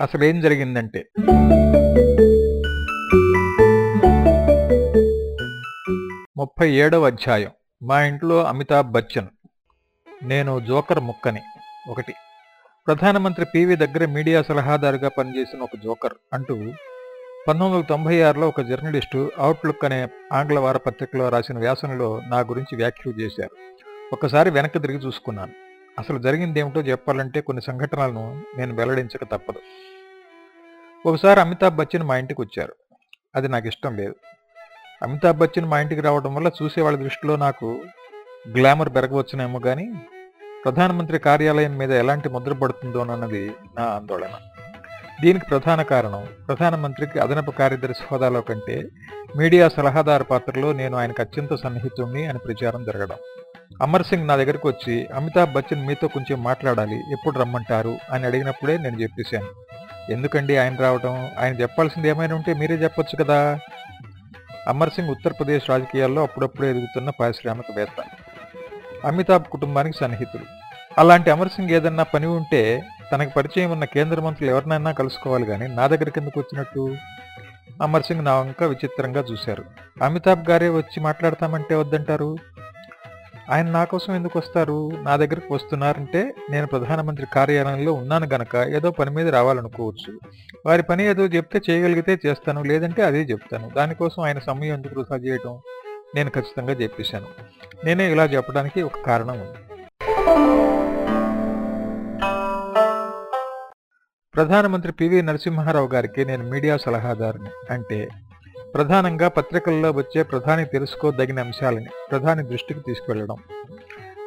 అసలు ఏం జరిగిందంటే ముప్పై ఏడవ అధ్యాయం. మా ఇంట్లో అమితాబ్ బచ్చన్ నేను జోకర్ ముక్కని ఒకటి. ప్రధానమంత్రి పివి దగ్గర మీడియా సలహాదారుగా పనిచేసిన ఒక జోకర్ అంటూ పంతొమ్మిది వందల తొంభై ఆరులో ఒక జర్నలిస్టు అవుట్లుక్ అనే ఆంగ్ల వారపత్రికలో రాసిన వ్యాసంలో నా గురించి వ్యాఖ్యలు చేశారు. ఒకసారి వెనక్కి తిరిగి చూసుకున్నాను. అసలు జరిగింది ఏమిటో చెప్పాలంటే కొన్ని సంఘటనలను నేను వెల్లడించక తప్పదు. ఒకసారి అమితాబ్ బచ్చన్ మా ఇంటికి వచ్చారు. అది నాకు ఇష్టం లేదు. అమితాబ్ బచ్చన్ మా ఇంటికి రావడం వల్ల చూసేవాళ్ళ దృష్టిలో నాకు గ్లామర్ పెరగవచ్చునేమో కానీ ప్రధానమంత్రి కార్యాలయం మీద ఎలాంటి ముద్ర పడుతుందోనన్నది నా ఆందోళన. దీనికి ప్రధాన కారణం ప్రధానమంత్రికి అదనపు కార్యదర్శి హోదాలో కంటే మీడియా సలహాదారు పాత్రలో నేను ఆయనకు అత్యంత సన్నిహితుణ్ణి అని ప్రచారం జరగడం. అమర్ సింగ్ నా దగ్గరకు వచ్చి అమితాబ్ బచ్చన్ మీతో కొంచెం మాట్లాడాలి ఎప్పుడు రమ్మంటారు? అని అడిగినప్పుడే నేను చెప్పేశాను. ఎందుకండి ఆయన రావడం ఆయన చెప్పాల్సింది ఏమైనా ఉంటే మీరే చెప్పొచ్చు కదా. అమర్ సింగ్ ఉత్తరప్రదేశ్ రాజకీయాల్లో అప్పుడప్పుడు ఎదుగుతున్న పారిశ్రామికవేత్త అమితాబ్ కుటుంబానికి సన్నిహితుడు. అలాంటి అమర్ సింగ్ ఏదన్నా పని ఉంటే తనకు పరిచయం ఉన్న కేంద్ర మంత్రులు ఎవరినైనా కలుసుకోవాలి కానీ నా దగ్గరికి ఎందుకు వచ్చినట్టు? అమర్ సింగ్ నా వంక విచిత్రంగా చూశారు. అమితాబ్ గారే వచ్చి మాట్లాడతామంటే వద్దంటారు? ఆయన నా కోసం ఎందుకు వస్తారు? నా దగ్గరకు వస్తున్నారంటే నేను ప్రధానమంత్రి కార్యాలయంలో ఉన్నాను గనక ఏదో పని మీద రావాలనుకోవచ్చు. వారి పని ఏదో చెప్తే చేయగలిగితే చేస్తాను లేదంటే అదే చెప్తాను. దానికోసం ఆయన సమయం ఎందుకు వృధా చేయడం నేను ఖచ్చితంగా చెప్పేశాను. నేనే ఇలా చెప్పడానికి ఒక కారణం ఉంది. ప్రధానమంత్రి పివి నరసింహారావు గారికి నేను మీడియా సలహాదారుని. అంటే ప్రధానంగా పత్రికల్లో వచ్చే ప్రధాని తెలుసుకోదగిన అంశాలని ప్రధాని దృష్టికి తీసుకువెళ్ళడం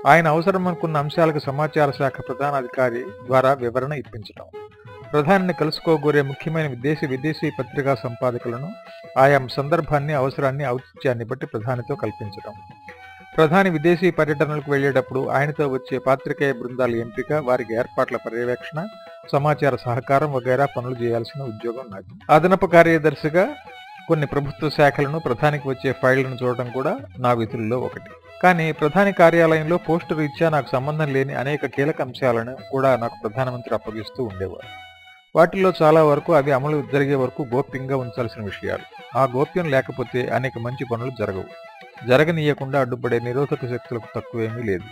ఆయన అవసరం అనుకున్న అంశాలకు సమాచార శాఖ ప్రధాన అధికారి ద్వారా వివరణ ఇప్పించడం. ప్రధానిని కలుసుకోగోరే ముఖ్యమైన విదేశీ విదేశీ పత్రికా సంపాదకులను ఆయా సందర్భాన్ని అవసరాన్ని ఔచిత్యాన్ని బట్టి ప్రధానితో కల్పించడం. ప్రధాని విదేశీ పర్యటనలకు వెళ్ళేటప్పుడు ఆయనతో వచ్చే పాత్రికేయ బృందాల ఎంపిక వారికి ఏర్పాట్ల పర్యవేక్షణ సమాచార సహకారం వగైరా పనులు చేయాల్సిన ఉద్యోగం నాది. అదనపు కార్యదర్శిగా కొన్ని ప్రభుత్వ శాఖలను ప్రధానికి వచ్చే ఫైళ్ళను చూడడం కూడా నా విధుల్లో ఒకటి. కానీ ప్రధాని కార్యాలయంలో పోస్టు రీత్యా నాకు సంబంధం లేని అనేక కీలక అంశాలను కూడా నాకు ప్రధానమంత్రి అప్పగిస్తూ ఉండేవారు. వాటిల్లో చాలా వరకు అవి అమలు జరిగే వరకు గోప్యంగా ఉంచాల్సిన విషయాలు. ఆ గోప్యం లేకపోతే అనేక మంచి పనులు జరగవు. జరగనీయకుండా అడ్డుపడే నిరోధక శక్తులకు తక్కువేమీ లేదు.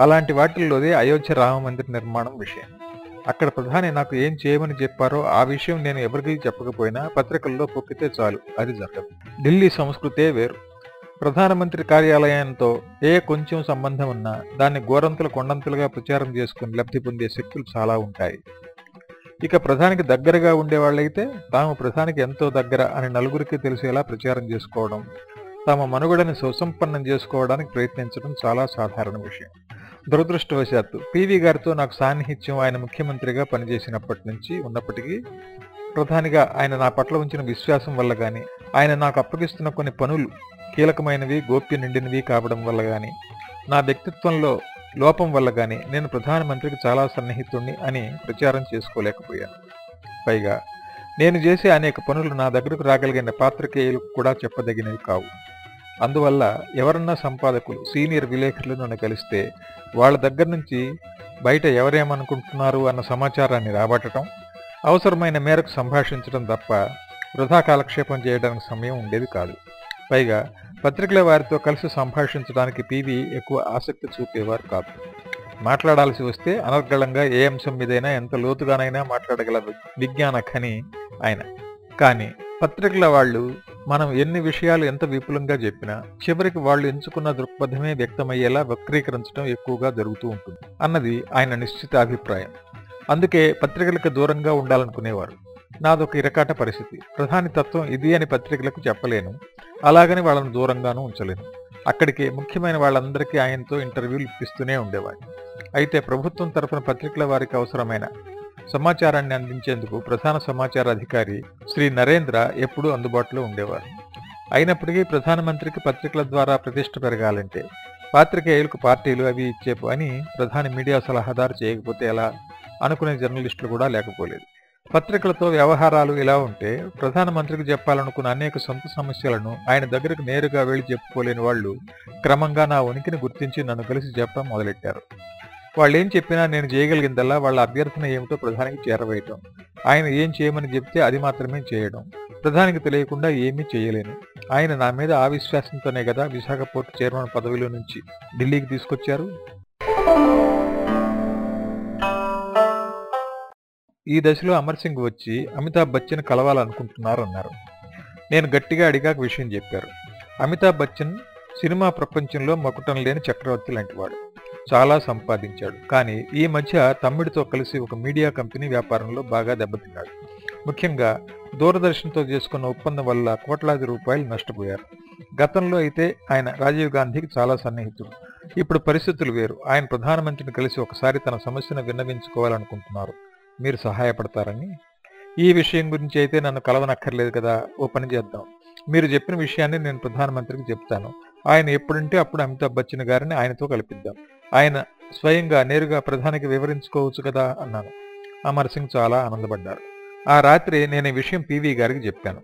అలాంటి వాటిల్లోదే అయోధ్య రామ మందిర నిర్మాణం విషయం. అక్కడ ప్రధాని నాకు ఏం చేయమని చెప్పారో ఆ విషయం నేను ఎవరికి చెప్పకపోయినా పత్రికల్లో పొక్కితే చాలు. అది జరగదు. ఢిల్లీ సంస్కృతే వేరు. ప్రధానమంత్రి కార్యాలయంతో ఏ కొంచెం సంబంధం ఉన్నా దాన్ని గోరంతులు కొండంతులుగా ప్రచారం చేసుకుని లబ్ధి పొందే శక్తులు చాలా ఉంటాయి. ఇక ప్రధానికి దగ్గరగా ఉండేవాళ్ళైతే తాము ప్రధానికి ఎంతో దగ్గర అని నలుగురికి తెలిసేలా ప్రచారం చేసుకోవడం తమ మనుగడని సుసంపన్నం చేసుకోవడానికి ప్రయత్నించడం చాలా సాధారణ విషయం. దురదృష్టవశాత్తు పివి గారితో నాకు సాన్నిహిత్యం ఆయన ముఖ్యమంత్రిగా పనిచేసినప్పటి నుంచి ఉన్నప్పటికీ ప్రధానిగా ఆయన నా పట్ల ఉంచిన విశ్వాసం వల్ల కానీ ఆయన నాకు అప్పగిస్తున్న కొన్ని పనులు కీలకమైనవి గోప్య నిండినవి కావడం వల్ల కానీ నా వ్యక్తిత్వంలో లోపం వల్ల కానీ నేను ప్రధానమంత్రికి చాలా సన్నిహితుణ్ణి అని ప్రచారం చేసుకోలేకపోయాను. పైగా నేను చేసే అనేక పనులు నా దగ్గరకు రాగలిగిన పాత్రికేయులకు కూడా చెప్పదగినవి కావు. అందువల్ల ఎవరన్నా సంపాదకులు సీనియర్ విలేకరులు నన్ను కలిస్తే వాళ్ళ దగ్గర నుంచి బయట ఎవరేమనుకుంటున్నారు అన్న సమాచారాన్ని రాబట్టడం అవసరమైన మేరకు సంభాషించడం తప్ప వృధా కాలక్షేపం చేయడానికి సమయం ఉండేది కాదు. పైగా పత్రికల వారితో కలిసి సంభాషించడానికి పీవీ ఎక్కువ ఆసక్తి చూపేవారు కాదు. మాట్లాడాల్సి వస్తే అనర్గళంగా ఏ అంశం మీదైనా ఎంత లోతుగానైనా మాట్లాడగల విజ్ఞాన ఖని ఆయన. కానీ పత్రికల వాళ్ళు మనం ఎన్ని విషయాలు ఎంత విపులంగా చెప్పినా చివరికి వాళ్ళు ఎంచుకున్న దృక్పథమే వ్యక్తమయ్యేలా వక్రీకరించడం ఎక్కువగా జరుగుతూ ఉంటుంది అన్నది ఆయన నిశ్చిత అభిప్రాయం. అందుకే పత్రికలకు దూరంగా ఉండాలనుకునేవారు. నాదొక ఇరకాట పరిస్థితి. ప్రధాని తత్వం ఇది అని పత్రికలకు చెప్పలేను. అలాగని వాళ్ళను దూరంగానూ ఉంచలేను. అక్కడికి ముఖ్యమైన వాళ్ళందరికీ ఆయనతో ఇంటర్వ్యూలు ఇప్పిస్తూనే ఉండేవాడిని. అయితే ప్రభుత్వం తరఫున పత్రికల వారికి అవసరమైన సమాచారాన్ని అందించేందుకు ప్రధాన సమాచార అధికారి శ్రీ నరేంద్ర ఎప్పుడూ అందుబాటులో ఉండేవారు. అయినప్పటికీ ప్రధానమంత్రికి పత్రికల ద్వారా ప్రతిష్ట పెరగాలంటే పాత్రికేయులకు పార్టీలు అవి ఇచ్చే అని ప్రధాని మీడియా సలహాదారు చేయకపోతే ఎలా అనుకునే జర్నలిస్టులు కూడా లేకపోలేదు. పత్రికలతో వ్యవహారాలు ఇలా ఉంటే ప్రధానమంత్రికి చెప్పాలనుకున్న అనేక సొంత సమస్యలను ఆయన దగ్గరకు నేరుగా వెళ్ళి చెప్పుకోలేని వాళ్ళు క్రమంగా నా ఉనికిని గుర్తించి నన్ను కలిసి చెప్పడం మొదలెట్టారు. వాళ్ళు ఏం చెప్పినా నేను చేయగలిగిందల్లా వాళ్ళ అభ్యర్థన ఏమిటో ప్రధానికి చేరవేయటం. ఆయన ఏం చేయమని చెప్తే అది మాత్రమే చేయడం. ప్రధానికి తెలియకుండా ఏమీ చేయలేను. ఆయన నా మీద ఆ కదా విశాఖ పోర్టు చైర్మన్ పదవిలో నుంచి ఢిల్లీకి తీసుకొచ్చారు. ఈ దశలో అమర్ సింగ్ వచ్చి అమితాబ్ బచ్చన్ కలవాలనుకుంటున్నారు అన్నారు నేను గట్టిగా అడిగాక విషయం చెప్పారు. అమితాబ్ బచ్చన్ సినిమా ప్రపంచంలో మకుటం లేని చక్రవర్తి లాంటివాడు. చాలా సంపాదించాడు. కానీ ఈ మధ్య తమ్ముడితో కలిసి ఒక మీడియా కంపెనీ వ్యాపారంలో బాగా దెబ్బతిన్నాడు. ముఖ్యంగా దూరదర్శన్తో చేసుకున్న ఒప్పందం వల్ల కోట్లాది రూపాయలు నష్టపోయారు. గతంలో అయితే ఆయన రాజీవ్ గాంధీకి చాలా సన్నిహితుడు. ఇప్పుడు పరిస్థితులు వేరు. ఆయన ప్రధానమంత్రిని కలిసి ఒకసారి తన సమస్యను విన్నవించుకోవాలనుకుంటున్నారు. మీరు సహాయపడతారని? ఈ విషయం గురించి అయితే నన్ను కలవనక్కర్లేదు కదా. ఓ పని చేద్దాం. మీరు చెప్పిన విషయాన్ని నేను ప్రధానమంత్రికి చెప్తాను. ఆయన ఎప్పుడంటే అప్పుడు అమితాబ్ బచ్చన్ గారిని ఆయనతో కల్పిద్దాం. ఆయన స్వయంగా నేరుగా ప్రధానికి వివరించుకోవచ్చు కదా అన్నాను. అమర్ సింగ్ చాలా ఆనందపడ్డారు. ఆ రాత్రి నేను ఈ విషయం పీవీ గారికి చెప్పాను.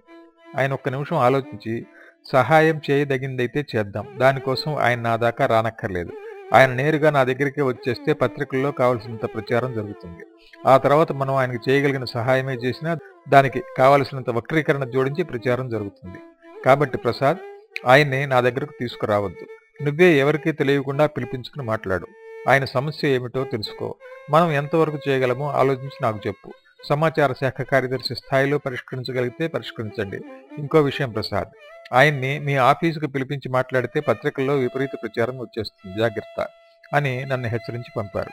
ఆయన ఒక్క నిమిషం ఆలోచించి సహాయం చేయదగిందైతే చేద్దాం. దానికోసం ఆయన నా దాకా రానక్కర్లేదు. ఆయన నేరుగా నా దగ్గరికి వచ్చేస్తే పత్రికల్లో కావలసినంత ప్రచారం జరుగుతుంది. ఆ తర్వాత మనం ఆయనకి చేయగలిగిన సహాయమే చేసినా దానికి కావలసినంత వక్రీకరణ జోడించి ప్రచారం జరుగుతుంది. కాబట్టి ప్రసాద్ ఆయన్ని నా దగ్గరకు తీసుకురావద్దు. నువ్వే ఎవరికీ తెలియకుండా పిలిపించుకుని మాట్లాడు. ఆయన సమస్య ఏమిటో తెలుసుకో. మనం ఎంతవరకు చేయగలమో ఆలోచించి నాకు చెప్పు. సమాచార శాఖ కార్యదర్శి స్థాయిలో పరిష్కరించగలిగితే పరిష్కరించండి. ఇంకో విషయం ప్రసాద్ ఆయన్ని మీ ఆఫీసుకు పిలిపించి మాట్లాడితే పత్రికల్లో విపరీత ప్రచారం వచ్చేస్తుంది. జాగ్రత్త అని నన్ను హెచ్చరించి పంపారు.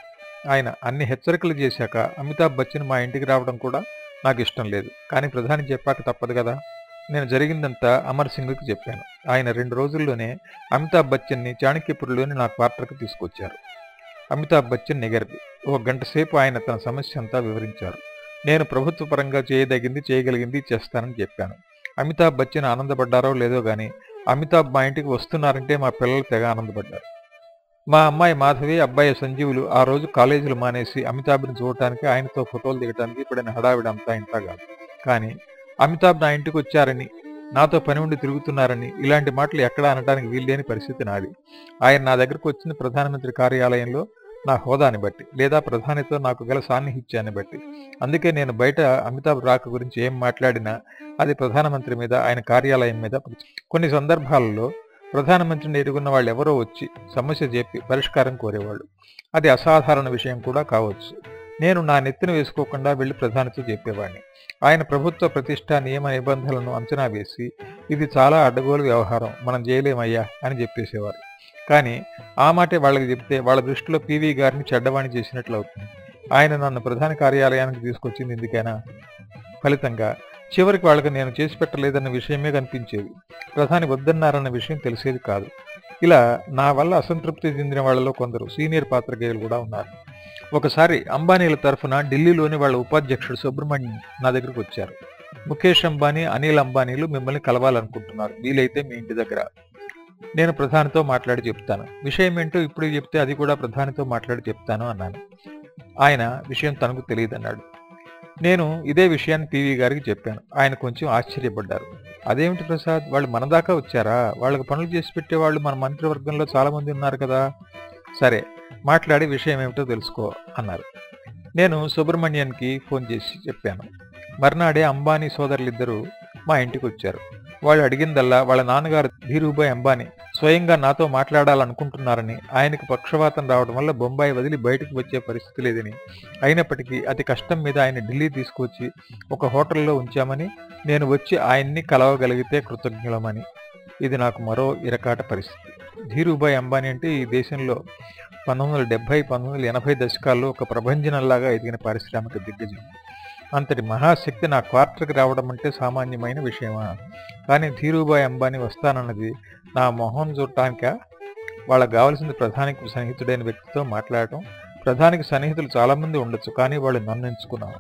ఆయన అన్ని హెచ్చరికలు చేశాక అమితాబ్ బచ్చన్ మా ఇంటికి రావడం కూడా నాకు ఇష్టం లేదు. కానీ ప్రధాని చెప్పాక తప్పదు కదా. నేను జరిగిందంతా అమర్ సింగ్కి చెప్పాను. ఆయన రెండు రోజుల్లోనే అమితాబ్ బచ్చన్ని చాణక్యపురిలోని నా క్వార్టర్కి తీసుకొచ్చారు. అమితాబ్ బచ్చన్ నిగర్ది. ఒక గంట సేపు ఆయన తన సమస్య అంతా వివరించారు. నేను ప్రభుత్వ పరంగా చేయదగింది చేయగలిగింది చేస్తానని చెప్పాను. అమితాబ్ బచ్చన్ ఆనందపడ్డారో లేదో కానీ అమితాబ్ మా ఇంటికి వస్తున్నారంటే మా పిల్లలు తెగ ఆనందపడ్డారు. మా అమ్మాయి మాధవి అబ్బాయి సంజీవులు ఆ రోజు కాలేజీలు మానేసి అమితాబ్ని చూడటానికి ఆయనతో ఫోటోలు దిగడానికి ఇప్పుడైన హడావిడంతా ఇంత కాదు. కానీ అమితాబ్ నా ఇంటికి వచ్చారని నాతో పని ఉండి తిరుగుతున్నారని ఇలాంటి మాటలు ఎక్కడ అనడానికి వీల్లేని పరిస్థితి నాది. ఆయన నా దగ్గరకు వచ్చిన ప్రధానమంత్రి కార్యాలయంలో నా హోదాని బట్టి లేదా ప్రధానితో నాకు గల సాన్నిహిత్యాన్ని బట్టి. అందుకే నేను బయట అమితాబ్ రాక గురించి ఏం మాట్లాడినా అది ప్రధానమంత్రి మీద ఆయన కార్యాలయం మీద కొన్ని సందర్భాలలో ప్రధానమంత్రిని ఎరుగున్న వాళ్ళు ఎవరో వచ్చి సమస్య చెప్పి పరిష్కారం కోరేవాళ్ళు. అది అసాధారణ విషయం కూడా కావచ్చు. నేను నా నెత్తిన వేసుకోకుండా వెళ్ళి ప్రధానితో చెప్పేవాడిని ఆయన ప్రభుత్వ ప్రతిష్ట నియమ నిబంధనలను అంచనా వేసి ఇది చాలా అడ్డగోలు వ్యవహారం మనం చేయలేమయ్యా అని చెప్పేసేవారు. కానీ ఆ మాటే వాళ్ళకి చెప్తే వాళ్ళ దృష్టిలో పీవీ గారిని చెడ్డవాణి చేసినట్లు అవుతుంది. ఆయన నన్ను ప్రధాన కార్యాలయానికి తీసుకొచ్చింది ఎందుకైనా? ఫలితంగా చివరికి వాళ్ళకి నేను చేసి పెట్టలేదన్న విషయమే కనిపించేది. ప్రధాని వద్దన్నారన్న విషయం తెలిసేది కాదు. ఇలా నా వల్ల అసంతృప్తి చెందిన వాళ్ళలో కొందరు సీనియర్ పాత్రికేయులు కూడా ఉన్నారు. ఒకసారి అంబానీల తరఫున ఢిల్లీలోని వాళ్ళ ఉపాధ్యక్షుడు సుబ్రహ్మణ్యం నా దగ్గరకు వచ్చారు. ముఖేష్ అంబానీ అనిల్ అంబానీలు మిమ్మల్ని కలవాలనుకుంటున్నారు. వీలైతే మీ ఇంటి దగ్గర నేను ప్రధానితో మాట్లాడి చెప్తాను. విషయం ఏంటో ఇప్పుడు చెప్తే అది కూడా ప్రధానితో మాట్లాడి చెప్తాను అన్నాను. ఆయన విషయం తనకు తెలియదన్నాడు. నేను ఇదే విషయాన్ని పీవీ గారికి చెప్పాను. ఆయన కొంచెం ఆశ్చర్యపడ్డారు. అదేమిటి ప్రసాద్? వాళ్ళు మన దాకా వచ్చారా? వాళ్ళకి పనులు చేసి పెట్టేవాళ్ళు మన మంత్రివర్గంలో చాలామంది ఉన్నారు కదా. సరే మాట్లాడి విషయం ఏమిటో తెలుసుకో అన్నారు. నేను సుబ్రహ్మణ్యన్కి ఫోన్ చేసి చెప్పాను. మర్నాడే అంబానీ సోదరులిద్దరూ మా ఇంటికి వచ్చారు వాళ్ళు అడిగిందల్లా వాళ్ళ నాన్నగారు ధీరుభాయ్ అంబానీ స్వయంగా నాతో మాట్లాడాలనుకుంటున్నారని ఆయనకు పక్షవాతం రావడం వల్ల బొంబాయి వదిలి బయటకు వచ్చే పరిస్థితి లేదని అయినప్పటికీ అతి కష్టం మీద ఆయన ఢిల్లీ తీసుకొచ్చి ఒక హోటల్లో ఉంచామని నేను వచ్చి ఆయన్ని కలవగలిగితే కృతజ్ఞులమని. ఇది నాకు మరో ఇరకాట పరిస్థితి. ధీరుభాయ్ అంబానీ అంటే ఈ దేశంలో పంతొమ్మిది వందల డెబ్బై పంతొమ్మిది వందల ఎనభై దశకాల్లో ఒక ప్రభంజనంలాగా ఎదిగిన పారిశ్రామిక దిగ్గజం. అంతటి మహాశక్తి నా క్వార్టర్కి రావడం అంటే సామాన్యమైన విషయమా? కానీ ధీరుభాయ్ అంబానీ వస్తానన్నది నా మొహం చూడటానిక? వాళ్ళకి కావాల్సింది ప్రధానికి సన్నిహితుడైన వ్యక్తితో మాట్లాడటం. ప్రధానికి సన్నిహితులు చాలామంది ఉండొచ్చు కానీ వాళ్ళు నన్ను ఎంచుకున్నారు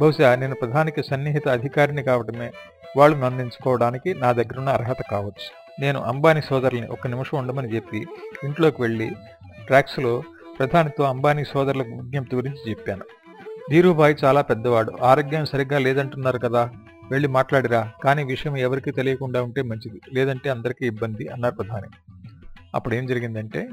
బహుశా నేను ప్రధానికి సన్నిహిత అధికారిని కావడమే వాళ్ళు నన్ను ఎంచుకోవడానికి నా దగ్గరున్న అర్హత కావచ్చు. నేను అంబానీ సోదరుల్ని ఒక నిమిషం ఉండమని చెప్పి ఇంట్లోకి వెళ్ళి ట్రాక్స్లో ప్రధానితో అంబానీ సోదరుల విజ్ఞప్తి గురించి చెప్పాను. ధీరుభాయ్ చాలా పెద్దవాడు ఆరోగ్యం సరిగ్గా లేదంటున్నారు కదా వెళ్ళి మాట్లాడిరా కానీ విషయం ఎవరికి తెలియకుండా ఉంటే మంచిది లేదంటే అందరికీ ఇబ్బంది అన్నారు ప్రధాని. అప్పుడు ఏం జరిగిందంటే